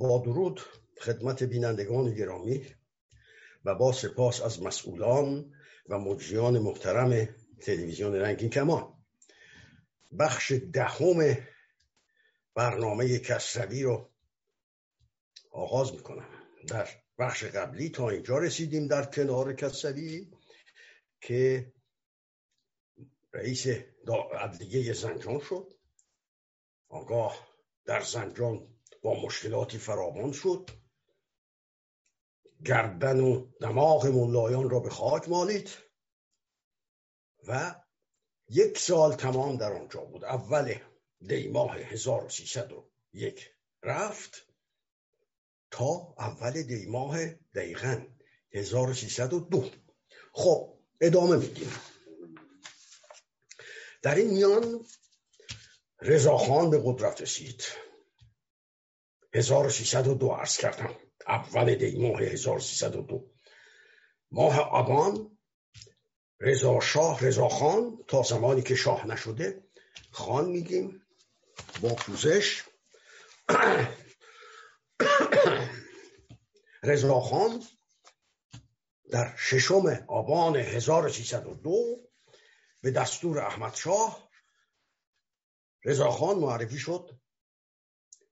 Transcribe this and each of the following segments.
با درود خدمت بینندگان گرامی و با سپاس از مسئولان و مجریان محترم تلویزیون رنگین کمان. بخش دهم برنامه کسروی رو آغاز می‌کنم. در بخش قبلی تا اینجا رسیدیم در کنار کسروی که رئیس عدلیه زنجان شد. آگاه در زنجان با مشکلاتی فراوان شد. گردن و دماغ ملایان را به خاک مالید و یک سال تمام در آنجا بود. اول دی ماه 1301 رفت تا اول دی ماه دقیقا 1302 خب ادامه میدیم. در این میان رضاخان به قدرت رسید. 1302 عرض کردم. اول دی ماه 1302 ماه آبان رضا شاه رضا خان تا زمانی که شاه نشده خان میگیم با پوزش. رضا خان در ششم آبان 1302 به دستور احمد شاه رضا خان معرفی شد.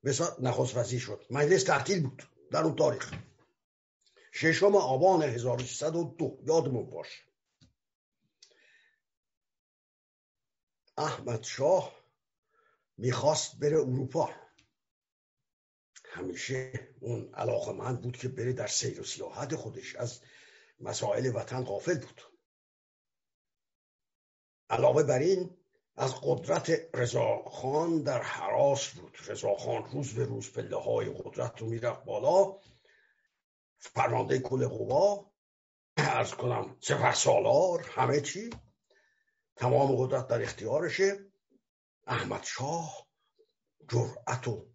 بسا نخست وزیر شد. مجلس تعطیل بود. در اون تاریخ. ششم آبان 1302 یادمون باش احمد شاه می‌خواست بره اروپا. همیشه اون علاقه من بود که بره در سیر و سیاحت خودش. از مسائل وطن غافل بود. علاوه بر این از قدرت رضاخان در حراس بود. رضاخان روز به روز پله های قدرت رو می‌رفت بالا. فرمانده کل قوا ارز کنم سپه سالار همه چی. تمام قدرت در اختیارشه. احمد شاه جرأت و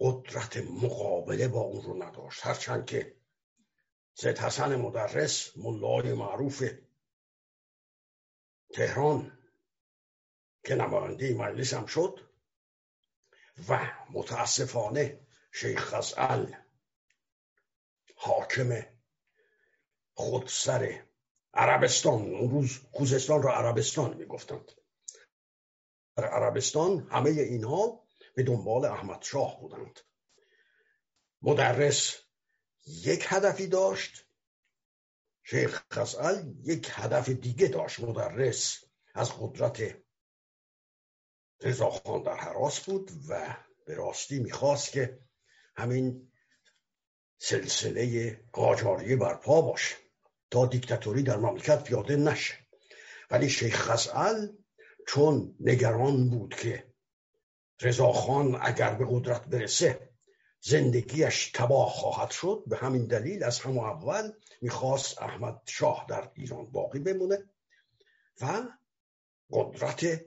قدرت مقابله با اون رو نداشت. هرچند که زید حسن مدرس ملای معروف تهران که نماینده مجلس هم شد و متاسفانه شیخ خزعل حاکم خودسر عربستان اون روز خوزستان را عربستان می‌گفتند. در عربستان همه اینها به دنبال احمد شاه بودند. مدرس یک هدفی داشت شیخ خزعل یک هدف دیگه داشت. مدرس از قدرت رضاخان در حراس بود و به راستی می‌خواست که همین سلسله قاجاریه برپا باشه تا دیکتاتوری در مملکت پیاده نشه. ولی شیخ خزعل چون نگران بود که رضاخان اگر به قدرت برسه زندگیش تباه خواهد شد به همین دلیل از همون اول می‌خواست احمد شاه در ایران باقی بمونه و قدرت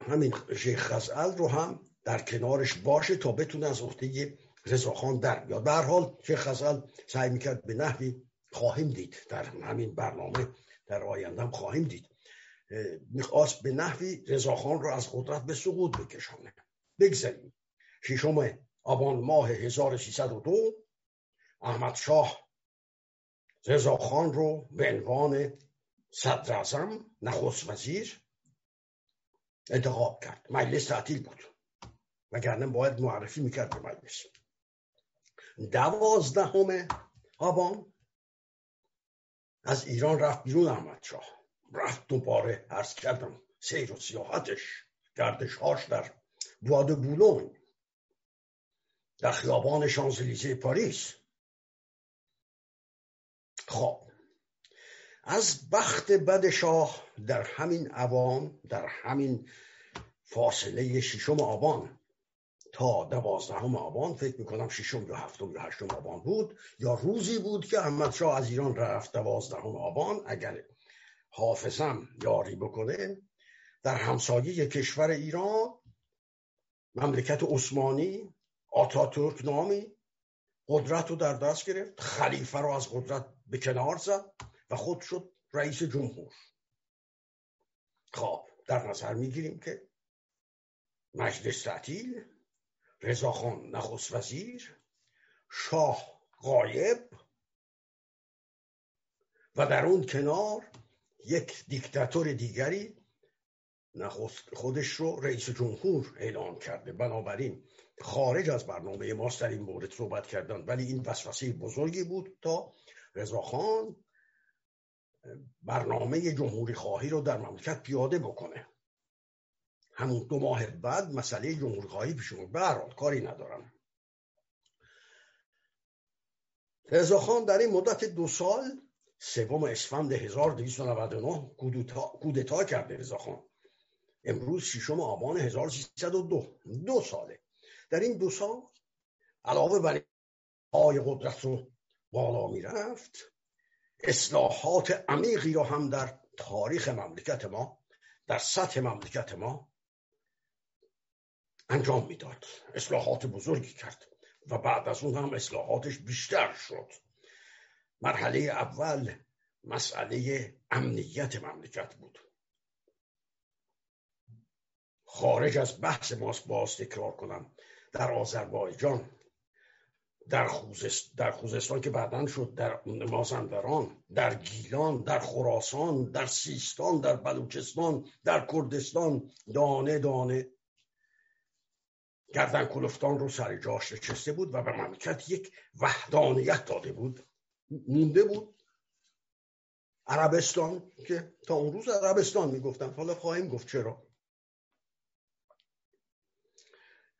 همین شیخ خزعل رو هم در کنارش باشه تا بتونه از عهده رضاخان در بیاد. هر حال شیخ خزعل سعی می‌کرد به نحوی خواهیم دید. در همین برنامه در آینده خواهیم دید. می‌خواست به نحوی رضاخان رو از قدرت به سقوط بکشانه. بگذاریم. ششم آبان ماه 1302 احمد شاه رضاخان رو به عنوان صدر اعظم نخست وزیر انتخاب کرد. مجلس تعطیل بود. وگرنه باید معرفی می‌کرد به مجلس. دوازدهم آبان از ایران رفت بیرون احمد شاه. رفت دوباره عرض کردم سیر و سیاحتش گردشهاش در بواد بولون در خیابان شانزلیزه پاریس. خب از بخت بد شاه در همین اوان در همین فاصله ششم آبان تا دوازدهم آبان فکر می‌کنم ششم یا هفتم یا هشتم آبان بود یا روزی بود که احمد شاه از ایران رفت دوازدهم آبان. اگر حافظم یاری بکنه در همسایه کشور ایران مملکت عثمانی آتاتورک نامی قدرت رو در دست گرفت خلیفه رو از قدرت به کنار زد. و خود شد رئیس جمهور. خب در نظر می‌گیریم که مجلس تعطیل رضاخان نخست وزیر شاه قایب و در اون کنار یک دیکتاتور دیگری نخست خودش رو رئیس جمهور اعلام کرده. بنابراین خارج از برنامه ماست در این مورد صحبت کردن. ولی این وسوسه بزرگی بود تا رضاخان برنامه جمهوری خواهی رو در مملکت پیاده بکنه. همون دو ماه بعد مسئله جمهوری خواهی پیش اومد. کاری ندارم. رضاخان در این مدت دو سال سوم اسفند 1299 کودتا کرده رضاخان امروز ششم آبان 1302 دو. ساله. در این دو سال علاوه بر های قدرت رو بالا می‌رفت اصلاحات عمیقی را هم در تاریخ مملکت ما در سطح مملکت ما انجام می‌داد. اصلاحات بزرگی کرد و بعد از اون هم اصلاحاتش بیشتر شد. مرحله اول مسئله امنیت مملکت بود. خارج از بحث ماست باز تکرار کنم. در آذربایجان در, خوزست، در خوزستان که بعدا شد در مازندران در گیلان در خراسان در سیستان در بلوچستان در کردستان دانه دانه. گردن کلفتان رو سر جاش نشسته بود و به مملکت یک وحدانیت داده بود. مونده بود. عربستان که تا اون روز عربستان می‌گفتن. حالا خواهیم گفت چرا.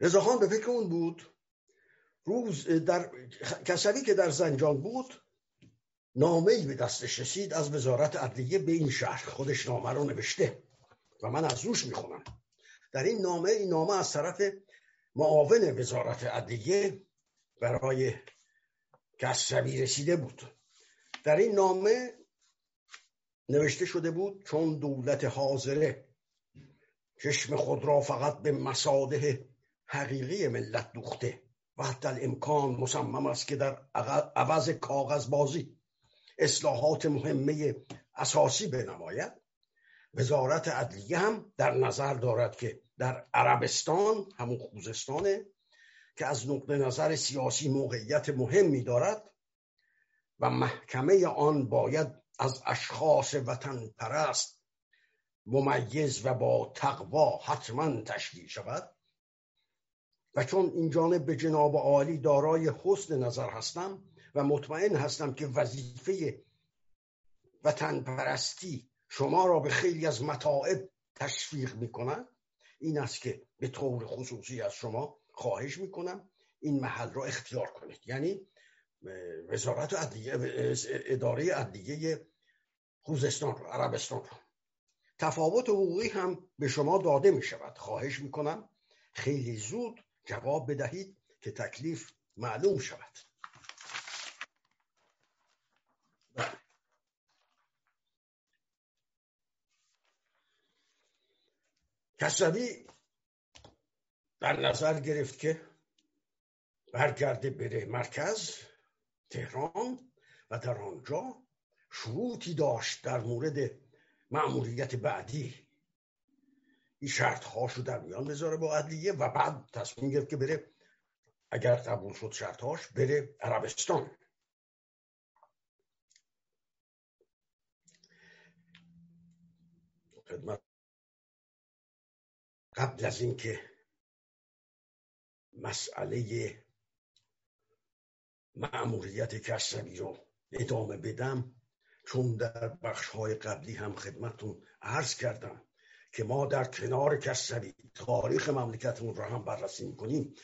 رضاخان به فکر اون بود روز در کسوی که در زنجان بود نامه ای به دستش رسید از وزارت عدلیه به این شهر. خودش نامه رو نوشته و من از روش می‌خونم. در این نامه این نامه از طرف معاون وزارت عدلیه برای کسوی رسیده بود. در این نامه نوشته شده بود چون دولت حاضره چشم خود را فقط به مساده حقیقی ملت دوخته. و حتی امکان مصمم است که در عوض کاغذ بازی اصلاحات مهمه اساسی بنماید. وزارت عدلیه هم در نظر دارد که در عربستان همون خوزستانه که از نقطه نظر سیاسی موقعیت مهمی دارد و محکمه آن باید از اشخاص وطن پرست ممیز و با تقوا حتما تشکیل شود. و چون این جانب به جناب عالی دارای حسن نظر هستم و مطمئن هستم که وظیفه وطن پرستی شما را به خیلی از متاعب تشویق می این است که به طور خصوصی از شما خواهش می‌کنم این محل را اختیار کنید. یعنی وزارت عدلیه اداره عدلیه خوزستان رو عربستان رو تفاوت حقوقی هم به شما داده می شود خواهش می کنم خیلی زود جواب بدهید که تکلیف معلوم شود بله. کسوی در نظر گرفت که برگرده بره مرکز تهران و در آنجا شروطی داشت در مورد معمولیت بعدی این شرط هاشو در میان بذاره با عدلیه و بعد تصمیم گرفت که بره اگر قبول شد شرط هاش بره عربستان. خدمت قبل از اینکه مسئله معمولیت کسبی رو ادامه بدم چون در بخش های قبلی هم خدمتون عرض کردم که ما در کنار کسبی تاریخ مملکتمون رو هم بررسی می‌کنیم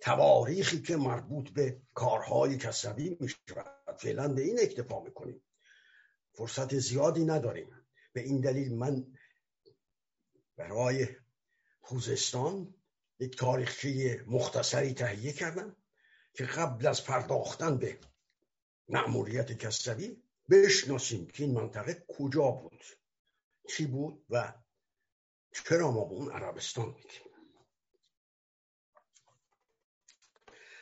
تواریخی که مربوط به کارهای کسبی میشه فعلا به این اکتفا می‌کنیم. فرصت زیادی نداریم. به این دلیل من برای خوزستان یک تاریخچه مختصری تهیه کردم که قبل از پرداختن به مأموریت کسروی بشناسیم که این منطقه کجا بود چی بود و چرا ما به اون عربستان میگیم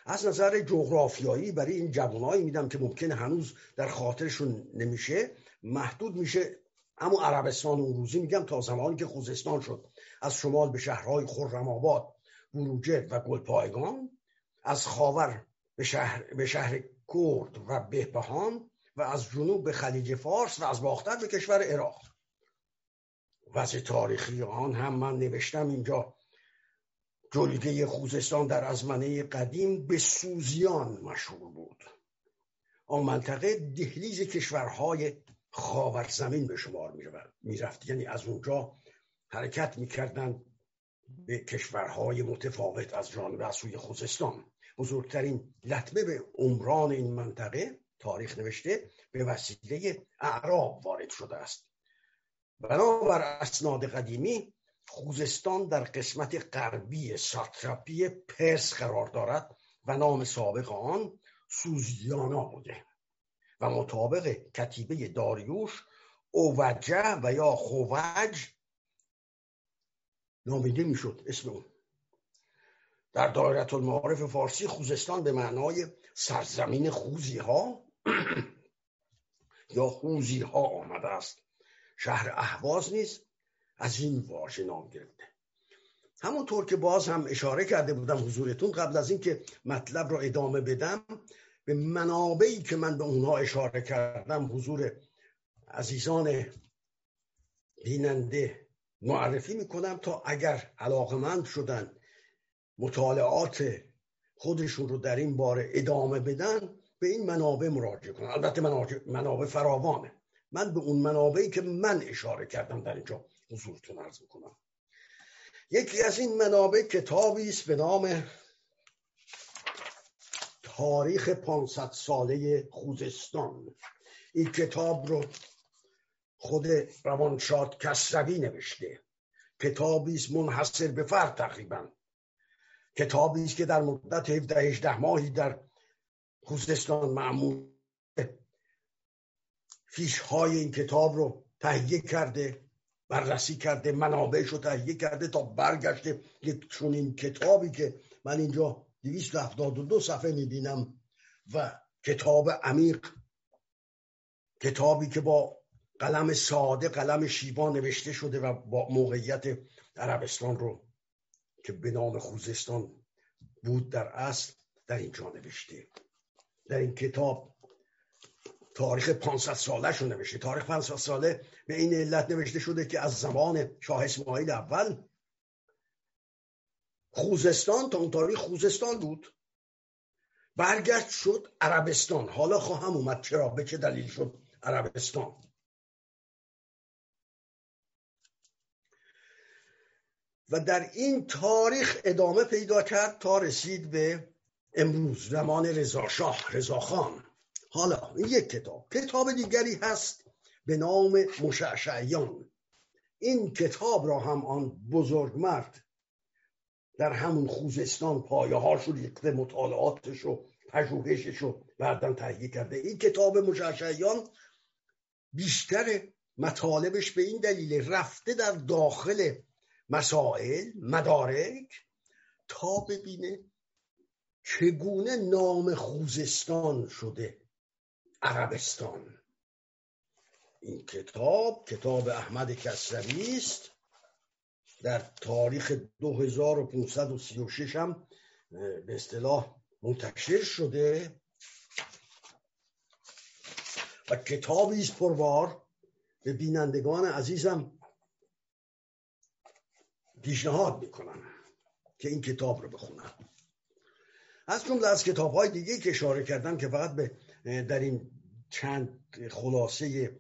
از نظر جغرافیایی برای این جوانایی میدم که ممکنه هنوز در خاطرشون نمیشه محدود میشه. اما عربستان اون روزی میگم تا زمانی که خوزستان شد. از شمال به شهرهای خرم آباد بروجرد و گلپایگان از خاور به شهر, به شهر کرد و بهبهان و از جنوب به خلیج فارس و از باختر به کشور عراق. وضع تاریخی آن هم من نوشتم اینجا. جلگه خوزستان در ازمنه قدیم به سوزیان مشهور بود. آن منطقه دهلیز کشورهای خاور زمین به شمار می رفت. یعنی از اونجا حرکت می‌کردند به کشورهای متفاوت از جانب سوی خوزستان. بزرگترین لطمه به عمران این منطقه تاریخ نوشته به وسیله اعراب وارد شده است. بنابر اسناد قدیمی خوزستان در قسمت غربی ساتراپی پرس قرار دارد و نام سابق آن سوزیانا بوده و مطابق کتیبه داریوش اوجه و یا خووج نامیده می‌شد اسم اون. در دایره المعارف فارسی خوزستان به معنای سرزمین خوزی ها یا خوزی ها آمده است. شهر اهواز نیز از این واژه نام گرفته. همونطور که باز هم اشاره کرده بودم حضورتون قبل از اینکه مطلب را ادامه بدم به منابعی که من به اونها اشاره کردم حضور عزیزان بیننده معرفی می‌کنم تا اگر علاقمند شدن مطالعات خودشون رو در این باره ادامه بدن به این منابع مراجعه کنن البته منابع فراوانه. من به اون منابعی که من اشاره کردم در اینجا حضورتون عرض می‌کنم. یکی از این منابع کتابی است به نام تاریخ 500 ساله خوزستان. این کتاب رو خود روانشاد کسروی نوشته. کتابی است منحصر به فرد تقریبا. کتابی است که در مدت 17 18 ماهی در خوزستان معمول فیش های این کتاب رو تهیه کرده بررسی کرده منابعش رو تهیه کرده تا برگشته یک چنین کتابی که من اینجا 272 صفحه می‌بینم و کتاب عمیق کتابی که با قلم ساده قلم شیبا نوشته شده و با موقعیت عربستان رو که به نام خوزستان بود در اصل در اینجا نوشته. در این کتاب تاریخ 500 ساله شو نوشته. تاریخ 500 ساله به این علت نوشته شده که از زمان شاه اسماعیل اول خوزستان تا اون تاریخ خوزستان بود. برگشت شد عربستان. حالا خواهم اومد چرا؟ به چه دلیل شد عربستان؟ و در این تاریخ ادامه پیدا کرد تا رسید به امروز زمان رضاشاه رضاخان حالا یک کتاب. کتاب دیگری هست به نام مشعشعیان. این کتاب را هم آن بزرگ مرد در همون خوزستان پایه هاش ریخته مطالعاتش و پژوهشش رو بعدا تهیه کرده. این کتاب مشعشعیان بیشتر مطالبش به این دلیل رفته در داخل مسائل مدارک تا ببینه چگونه نام خوزستان شده. عربستان. این کتاب کتاب احمد کسروی است. در تاریخ 2536 هم به اصطلاح منتشر شده. و کتابی است پروار. به بینندگان عزیزم پیشنهاد می‌کنم که این کتاب رو بخونم. از جمله از کتاب های دیگه که اشاره کردم که فقط به در این چند خلاصه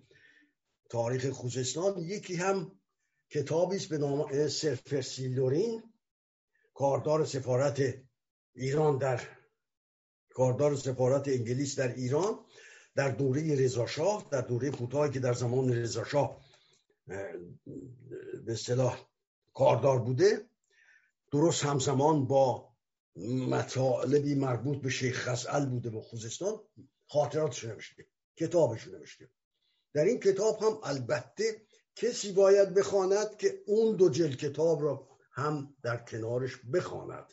تاریخ خوزستان یکی هم کتابی است به نام سرفرسیلورین کاردار سفارت ایران در کاردار سفارت انگلیس در ایران در دوره رضاشاه در دوره کوتاهی که در زمان رضاشاه به اصطلاح کاردار بوده. درست همزمان با مطالبی مربوط به شیخ خزعل بوده و خوزستان. خاطراتش نوشته کتابش نوشته. در این کتاب هم البته کسی باید بخواند که اون دو جل کتاب را هم در کنارش بخواند.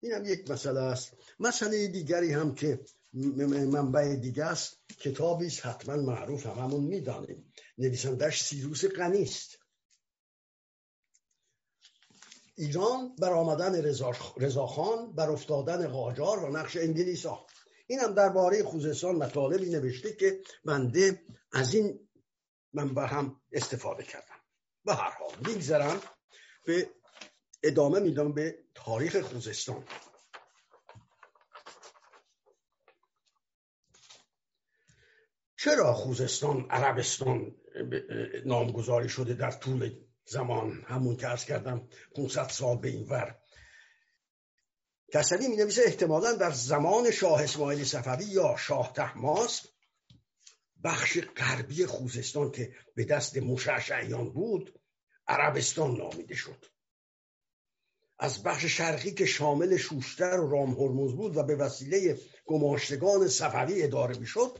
این هم یک مسئله است. مسئله دیگری هم که منبع دیگه است کتابی است حتما معروف هممون می‌دانیم. نویسندش سیروس غنی است. ایران بر آمدن رضاخان بر افتادن قاجار و نقش انگلیس ها این هم درباره خوزستان مطالبی نوشته که بنده از این منبع هم استفاده کردم. به هر حال میگذرم به ادامه میدم به تاریخ خوزستان. چرا خوزستان عربستان نامگذاری شده در طول زمان؟ همون که ارز کردم 500 سال به این ور کسوی می نویسه احتمالا در زمان شاه اسماعیل صفوی یا شاه تحماس بخش غربی خوزستان که به دست مشعشعیان بود عربستان نامیده شد. از بخش شرقی که شامل شوشتر و رام هرمز بود و به وسیله گماشتگان صفوی اداره می‌شد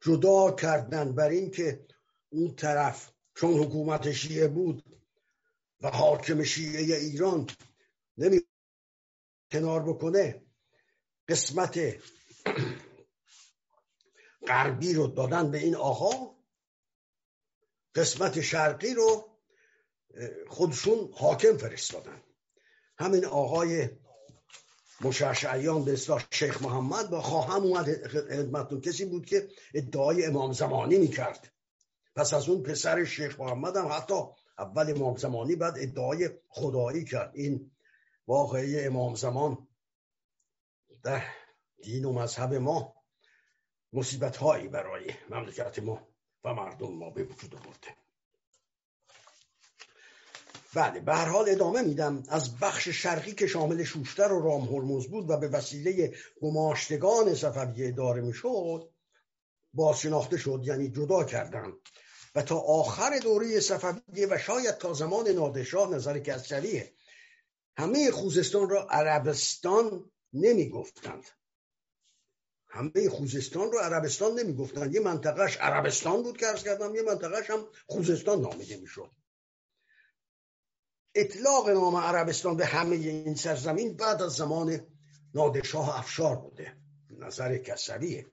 جدا کردن بر اینکه اون طرف چون حکومت شیعه بود و حاکم شیعه ایران نمی کنار بکنه قسمت غربی رو دادن به این آقا قسمت شرقی رو خودشون حاکم فرستادن. همین آقای مشعشعیان به اصلاح شیخ محمد با خواهم اومد خدمتتون. کسی بود که ادعای امام زمانی می‌کرد. پس از اون پسر شیخ محمد هم حتی اول امام زمانی بعد ادعای خدایی کرد. این واقعی امام زمان. در دین و مذهب ما. مصیبت هایی برای مملکت ما و مردم ما به وجود آورده. بله به هر حال ادامه میدم. از بخش شرقی که شامل شوشتر و رام هرمز بود و به وسیله گماشتگان صفویه اداره می‌شد بازشناخته شد یعنی جدا کردن و تا آخر دوره صفویه و شاید تا زمان نادرشاه نظر کسریه همه خوزستان را عربستان نمی گفتند همه خوزستان رو عربستان نمی گفتند یه منطقهش عربستان بود که ارز کردم یه منطقهش هم خوزستان نامیده می شد اطلاق نام عربستان به همه این سرزمین بعد از زمان نادرشاه افشار بوده. نظر کسریه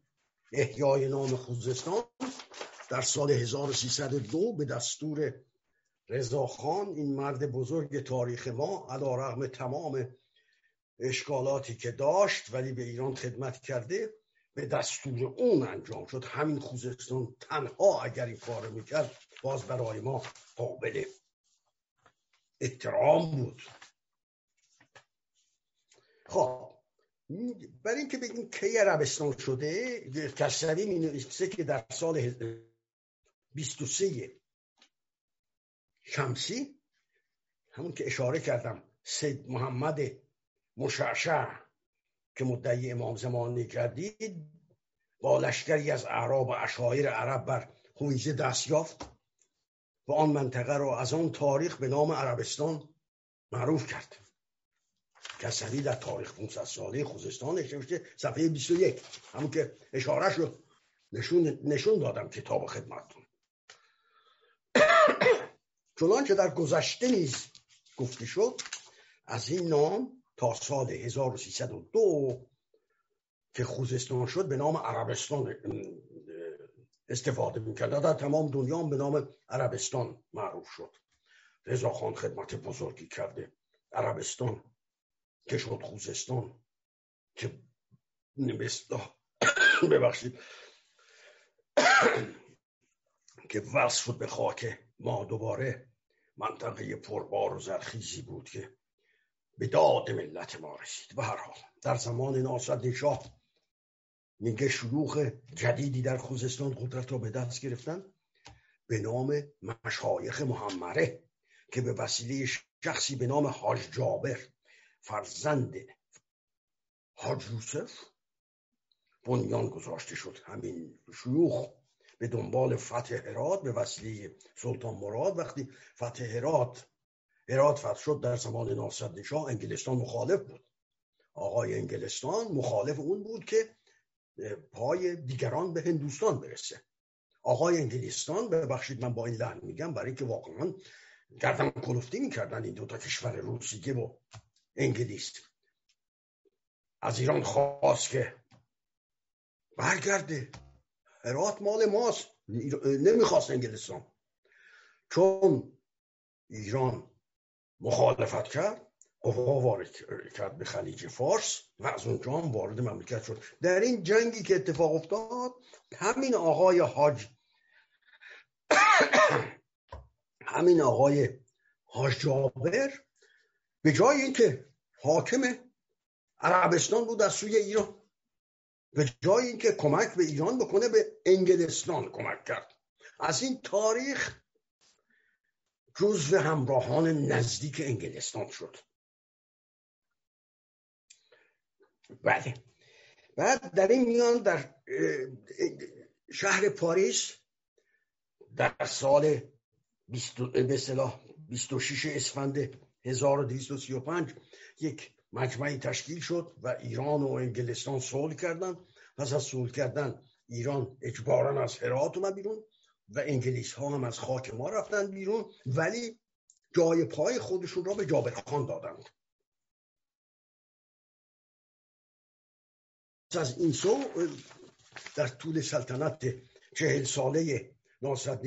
احیای نام خوزستان در سال 1302 به دستور رضاخان این مرد بزرگ تاریخ ما علا رغم تمام اشکالاتی که داشت ولی به ایران خدمت کرده به دستور اون انجام شد. همین خوزستان تنها اگر این کار می‌کرد باز برای ما قابل احترام بود. خب برای اینکه بگیم کی عربستان شده کسروی می که در سال 23 شمسی همون که اشاره کردم سید محمد مشعشع که مدعی امام زمانی کردید با لشکری از اعراب و اشایر عرب بر خویزه دست یافت و آن منطقه را از آن تاریخ به نام عربستان معروف کرد. کسری در تاریخ 500 ساله خوزستان نوشته صفحه 21 همون که اشاره رو نشون, نشون دادم کتاب خدمتتون. چنانچه در گذشته نیز گفته شد از این نام تا سال 1302 که خوزستان شد به نام عربستان استفاده می‌کرد. در تمام دنیا به نام عربستان معروف شد. رضا خان خدمت بزرگی کرده. عربستان که شد خوزستان. که ببخشید. که وصل شد به خاک ما دوباره. منطقه پربار و زرخیزی بود که به داد ملت ما رسید. به هر حال در زمان ناصر شاه میگه شلوغ جدیدی در خوزستان قدرت را به دست گرفتن به نام مشایخ محمره که به وسیله شخصی به نام حاج جابر فرزند حاج یوسف بنیان گذاشته شد. همین شیوخ به دنبال فتح هرات به وسیله سلطان مراد. وقتی فتح هرات هرات فتح شد در زمان ناصر شاه انگلستان مخالف بود. آقای انگلستان مخالف اون بود که پای دیگران به هندوستان برسه. آقای انگلستان ببخشید من با این لحن میگم برای اینکه واقعا گردن کلفتی می‌کردن این دوتا کشور روسیه و انگلیس. از ایران خواست که برگرده. هرات مال ماست. نمی‌خواست انگلستان. چون ایران مخالفت کرد قوا وارد کرد به خلیج فارس و از اونجا هم وارد مملکت شد. در این جنگی که اتفاق افتاد همین آقای حاج همین آقای حاج جابر به جای اینکه حاکم عربستان بود از سوی ایران به جای اینکه کمک به ایران بکنه به انگلستان کمک کرد. از این تاریخ جزو همراهان نزدیک انگلستان شد. بله. بعد در این میان در شهر پاریس در سال به اصطلاح 26 اسفند 1235 یک مجمعی تشکیل شد و ایران و انگلستان صلح کردند. پس از صلح کردن ایران اجبارا از هرات اومد بیرون و انگلیس ها هم از خاک ما رفتن بیرون. ولی جای پای خودشون را به جابر خان دادند از این سو در طول سلطنت چهل ساله ناصرت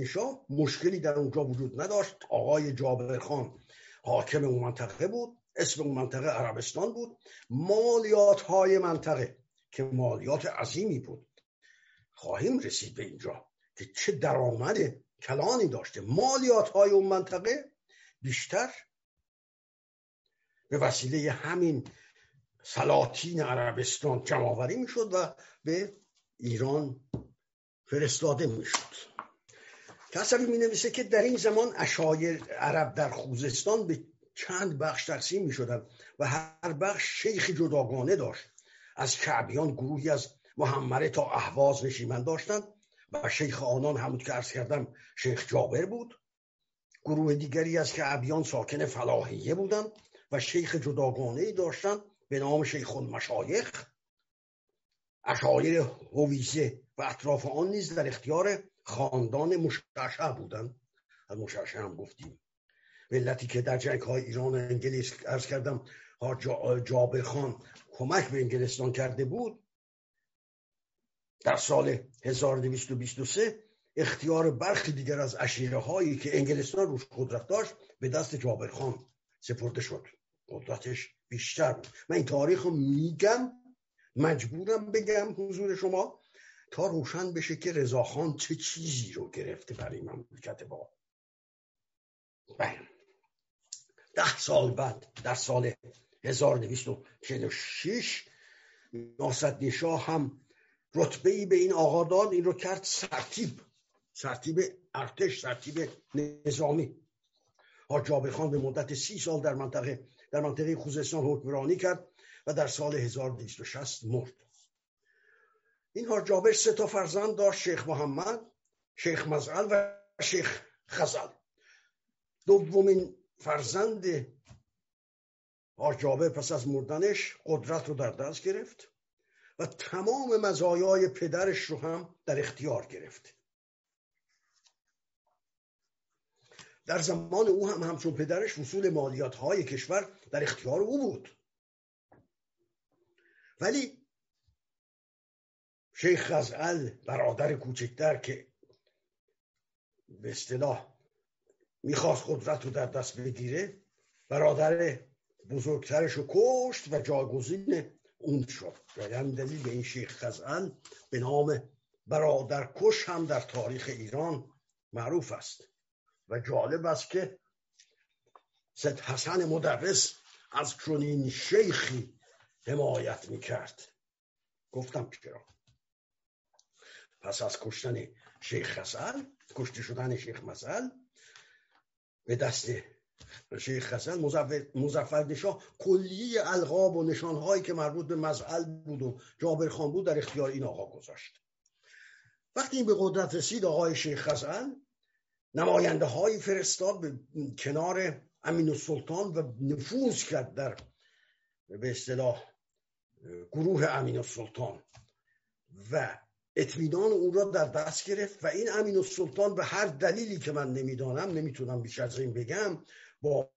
مشکلی در اونجا وجود نداشت. آقای جابر خان حاکم اون منطقه بود. اسم اون منطقه عربستان بود. مالیات های منطقه که مالیات عظیمی بود. خواهیم رسید به اینجا که چه درآمد کلانی داشته. مالیات های اون منطقه بیشتر به وسیله همین سلاطین عربستان جمعآوری می‌شد و به ایران فرستاده می‌شد. تصوی می نویسه که در این زمان اشایر عرب در خوزستان به چند بخش تقسیم می شدن و هر بخش شیخ جداگانه داشت. از کعبیان گروهی از محمره تا احواز نشیمن داشتند و شیخ آنان همون که ارز کردم شیخ جابر بود. گروه دیگری از کعبیان ساکن فلاحیه بودند و شیخ جداگانه ای داشتند به نام شیخ مشایخ اشایر هویزه و اطراف آن نیز در اختیار خاندان مشعشع بودند از مشعشع هم گفتیم. ملتی که در جنگ های ایران و انگلیس ارز کردم جابر خان کمک به انگلستان کرده بود در سال 1223 اختیار برخی دیگر از اشیره هایی که انگلستان روش قدرت داشت به دست جابر خان سپرده شد. قدرتش بیشتر بود. من این تاریخ رو میگم مجبورم بگم حضور شما تا روشن بشه که رضاخان چه چیزی رو گرفته برای مملکت با بله. ده سال بعد در سال 1246 ناصد شاه هم رتبه ای به این آقا داد. این رو کرد سرتیب سرتیب ارتش سرتیب نظامی. جابر خان به مدت سی سال در منطقه در منطقه خوزستان حکمرانی کرد و در سال 1260 مرد. این حاج جابر سه تا فرزند داشت شیخ محمد شیخ مزعل و شیخ خزل. دومین فرزند جابر پس از مردنش قدرت رو در دست گرفت و تمام مزایای پدرش رو هم در اختیار گرفت. در زمان او هم همچون پدرش وصول مالیات های کشور در اختیار او بود. ولی شیخ غزل برادر کوچکتر که به اصطلاح می‌خواست قدرت رو در دست بگیره. برادر بزرگترش رو کشت و جاگزین اون شد. و همین دلیل به این شیخ غزل به نام برادر کش هم در تاریخ ایران معروف است. و جالب است که سید حسن مدرس از چنین شیخی حمایت می‌کرد. گفتم چرا؟ پس از کشتن شیخ خسل کشته شدن شیخ مسل به دست شیخ خسل مزفر نشاه کلیه القاب و نشانهایی که مربوط به مزعل بود و جابر خان بود در اختیار این آقا گذاشت. وقتی این به قدرت رسید آقای شیخ خسل نماینده های فرستاد به کنار امین السلطان و نفوذ کرد در به اصطلاح گروه امین السلطان. و اطمینان او را در دست گرفت و این امین السلطان به هر دلیلی که من نمی‌دانم نمی‌تونم بیش از این بگم با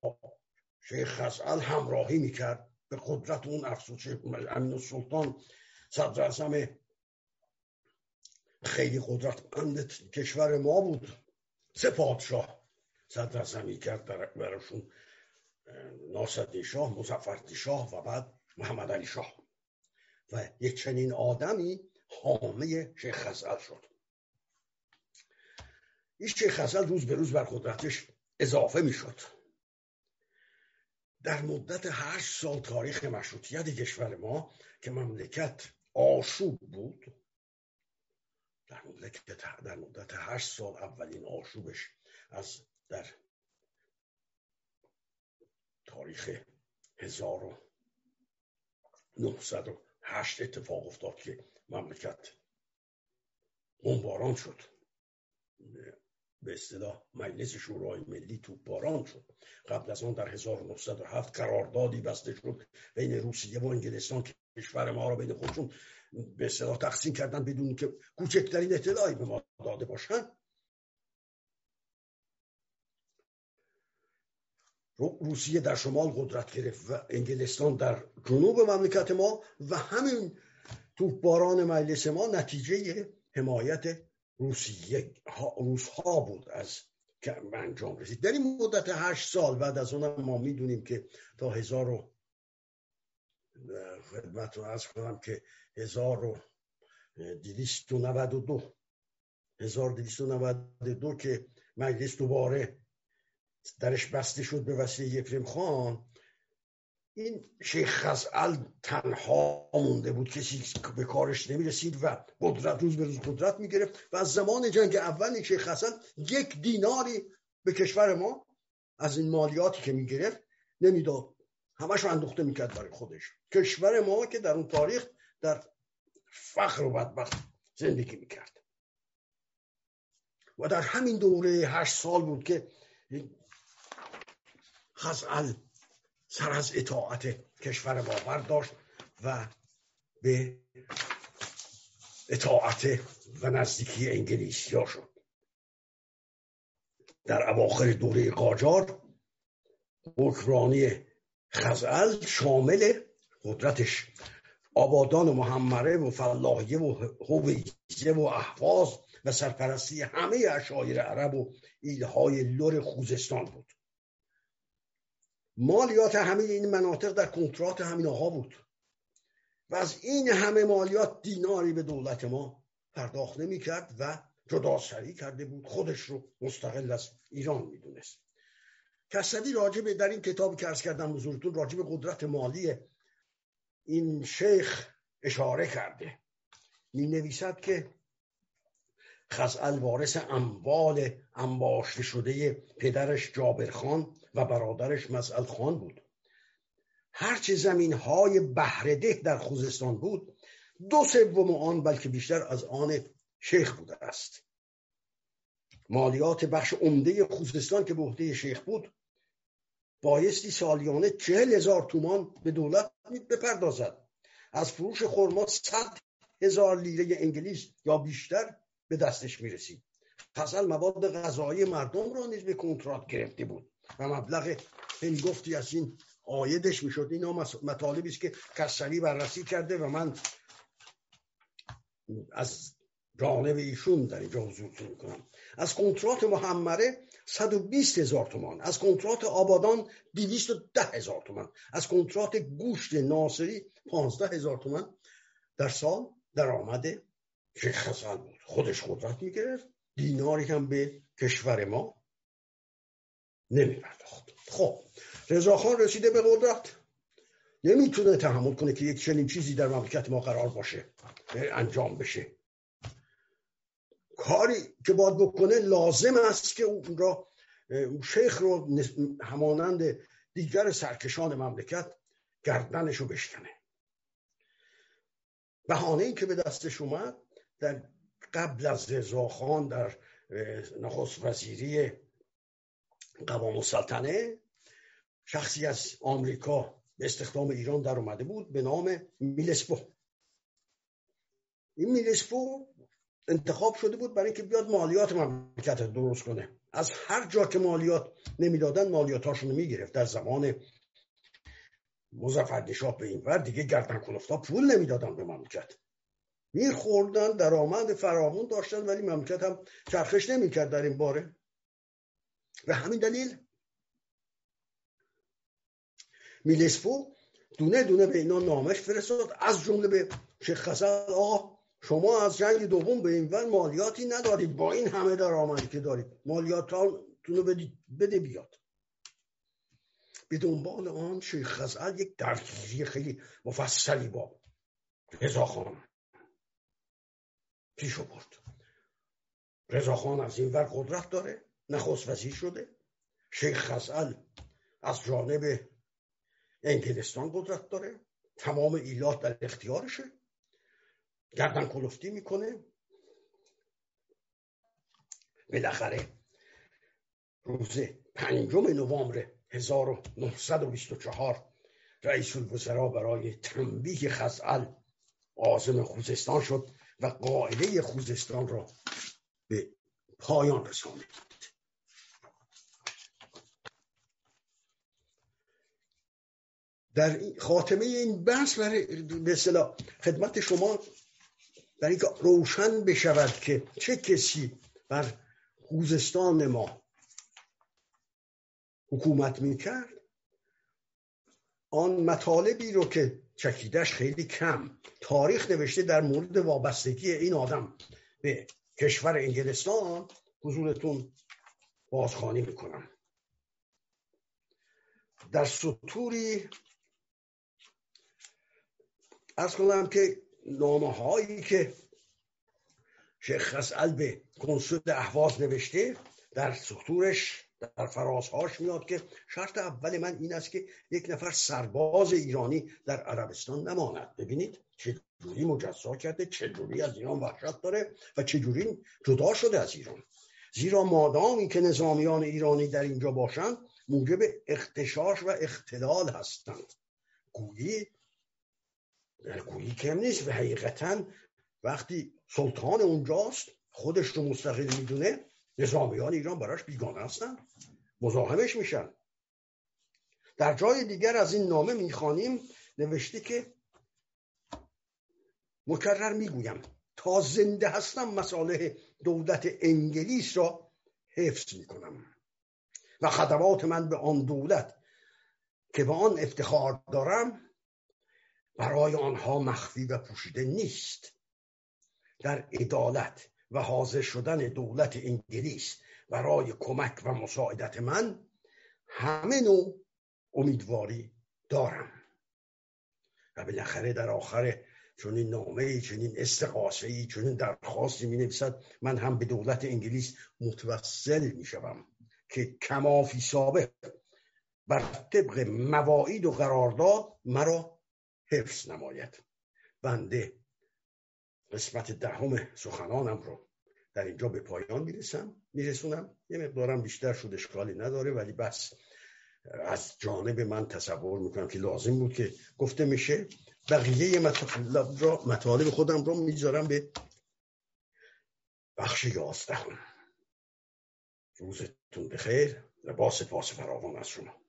شیخ خزعل همراهی می‌کرد. به قدرت اون افسوس امین السلطان صدر خیلی قدرتمند کشور ما بود. سه پادشاه صدر کرد براشون ناصرالدین شاه مظفرالدین شاه و بعد محمد علی شاه. و یک چنین آدمی حامه شیخ خزل شد. این شیخ خزل روز به روز بر قدرتش اضافه می‌شد. در مدت هشت سال تاریخ مشروطیت کشور ما که مملکت آشوب بود در مدت در مدت هشت سال اولین آشوبش از در تاریخ 1908 اتفاق افتاد که مملکت. بمباران شد. به اصطلاح مجلس شورای ملی تو باران شد. قبل از آن در 1907 قراردادی بسته شد بین روسیه و انگلستان که کشور ما را بین خودشون به اصطلاح تقسیم کردن بدون که کوچکترین اطلاعی به ما داده باشند روسیه در شمال قدرت گرفت و انگلستان در جنوب مملکت ما و همین توپباران مجلس ما نتیجه حمایت روسیه روس ها بود از که انجام رسید. در این مدت هشت سال بعد از اونم ما می‌دونیم که تا هزار و خدمت رو ارز کنم که هزار و دیویست و نود و دو. هزار دیویست و نود و دو که مجلس دوباره درش بسته شد به وسیله یکرم خان این شیخ خزعل تنها مونده بود کسی به کارش نمی رسید و قدرت روز به روز قدرت می گرفت و از زمان جنگ اول این شیخ خزعل یک دیناری به کشور ما از این مالیاتی که می گرفت نمی‌داد. همش رو اندوخته می‌کرد برای خودش. کشور ما که در اون تاریخ در فخر و بدبخت زندگی می‌کرد. و در همین دوره هشت سال بود که خزعل سر از اطاعت کشور ما برداشت و به اطاعت و نزدیکی انگلیسیا شد. در اواخر دوره قاجار حکمرانی خزعل شامل قدرتش آبادان و محمره و فلاحیه و هویزه و احواز و سرپرستی همه اشایر عرب و ایدهای لور خوزستان بود. مالیات همه این مناطق در کنترات همین آقا بود. و از این همه مالیات دیناری به دولت ما پرداخت نمی کرد و جداسری کرده بود. خودش رو مستقل از ایران می‌دونست. کسدی راجب در این کتابی که ارز کردم حضورتون راجب قدرت مالی این شیخ اشاره کرده. می نویسد که خزعل وارث اموال انباشته شده پدرش جابر خان و برادرش مسئل خان بود. هرچه زمین های بهرده در خوزستان بود دو سوم آن بلکه بیشتر از آن شیخ بوده است. مالیات بخش عمده خوزستان که به عهده شیخ بود بایستی سالیانه چهل هزار تومان به دولت بپردازد. از فروش خرما صد هزار لیره انگلیس یا بیشتر به دستش می‌رسید. فصل مواد غذایی مردم را نیز به کنترات گرفته بود. و مبلغ هنگفتی از این آیدش می‌شد. اینا مطالبی است که کسری بررسی کرده و من از جانب ایشون در اینجا حضورتون می‌کنم از کنترات محمره 120 هزار تومان. از کنترات آبادان 210 هزار تومان. از کنترات گوشت ناصری 15 هزار تومان. در سال درآمد شیخ خزل بود. خودش قدرت می‌گرفت. دیناری هم به کشور ما نمی پرداخت خب رضاخان رسیده به قدرت. نمی‌تونه تحمل کنه که یک چنین چیزی در مملکت ما قرار باشه انجام بشه. کاری که باید بکنه لازم است که اون را شیخ رو همانند دیگر سرکشان مملکت گردنش رو بشکنه. بهانه ای که به دستش اومد در قبل از رضاخان در نخست وزیری قوام السلطنه شخصی از آمریکا به استخدام ایران در اومده بود به نام میلسپو. این میلسپو انتخاب شده بود برای اینکه بیاد مالیات مملکت درست کنه. از هر جا که مالیات نمی‌دادن مالیاتاشون می‌گرفت. در زمان مزفر به این ور دیگه گردن کلفتا پول نمی‌دادن به مملکت. میخوردن درآمد فراوون داشتن ولی مملکت هم چرخش نمی‌کرد در این باره. به همین دلیل میلسپو دونه دونه به اینا نامش فرستاد. از جمله به شیخ خسل آقا شما از جنگ دوم به این مالیاتی ندارید. با این همه درآمدی که دارید مالیاتتون رو بده بیاد. به دنبال آن شیخ خزعل یک درگیری خیلی مفصلی با رضاخان پیش برد رضاخان از این ور قدرت داره. نخست وزیر شده. شیخ خزعل از جانب انگلستان قدرت داره. تمام ایلات در اختیارشه. گردن کلفتی می‌کنه. بالاخره روز پنجم نوامبر 1924 رئیس الوزراء برای تنبیه خزعل آزم خوزستان شد و قاعده خوزستان را به پایان رسانید در خاتمه این بحث برای به اصطلاح خدمت شما برای اینکه روشن بشود که چه کسی بر خوزستان ما حکومت می‌کرد آن مطالبی رو که چکیدش خیلی کم. تاریخ نوشته در مورد وابستگی این آدم به کشور انگلستان حضورتون بازخوانی می‌کنم. در سطوری از کنم که نامه هایی که شیخ خسال به کنسول احواز نوشته در سطورش در فرازهاش میاد که شرط اول من این است که یک نفر سرباز ایرانی در عربستان نماند. ببینید چجوری مجزا کرده چجوری از ایران وحشت داره و چجوری جدا شده از ایران. زیرا مادامی که نظامیان ایرانی در اینجا باشند موجب اختشاش و اختلال هستند. گویی گویی کم نیست و حقیقتا وقتی سلطان اونجاست خودش رو مستقل می‌دونه نظامیان ایران براش بیگانه هستن مزاحمش میشن. در جای دیگر از این نامه می‌خوانیم نوشته که مکرر می‌گویم تا زنده هستم مساله دولت انگلیس را حفظ می‌کنم. و خدمات من به آن دولت که به آن افتخار دارم برای آنها مخفی و پوشیده نیست. در عدالت و حاضر شدن دولت انگلیس برای کمک و مساعدت من همه نوع امیدواری دارم. و بالاخره در آخر چون این نامه ای چنین استقاسه ای چنین درخواستی می نویسد من هم به دولت انگلیس متوسل می شوم که کمافی سابق بر طبق مواعید و قرارداد مرا حفظ نماید. بنده قسمت دهم سخنانم رو در اینجا به پایان می‌رسم. میرسونم. یه مقدارم بیشتر شد اشکالی نداره ولی بس. از جانب من تصور می‌کنم که لازم بود که گفته میشه. بقیه مطالب, را مطالب خودم رو می‌ذارم به بخش یازدهم. روزتون بخیر. و با سپاس فراوان از شما.